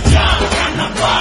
Canada, Canada.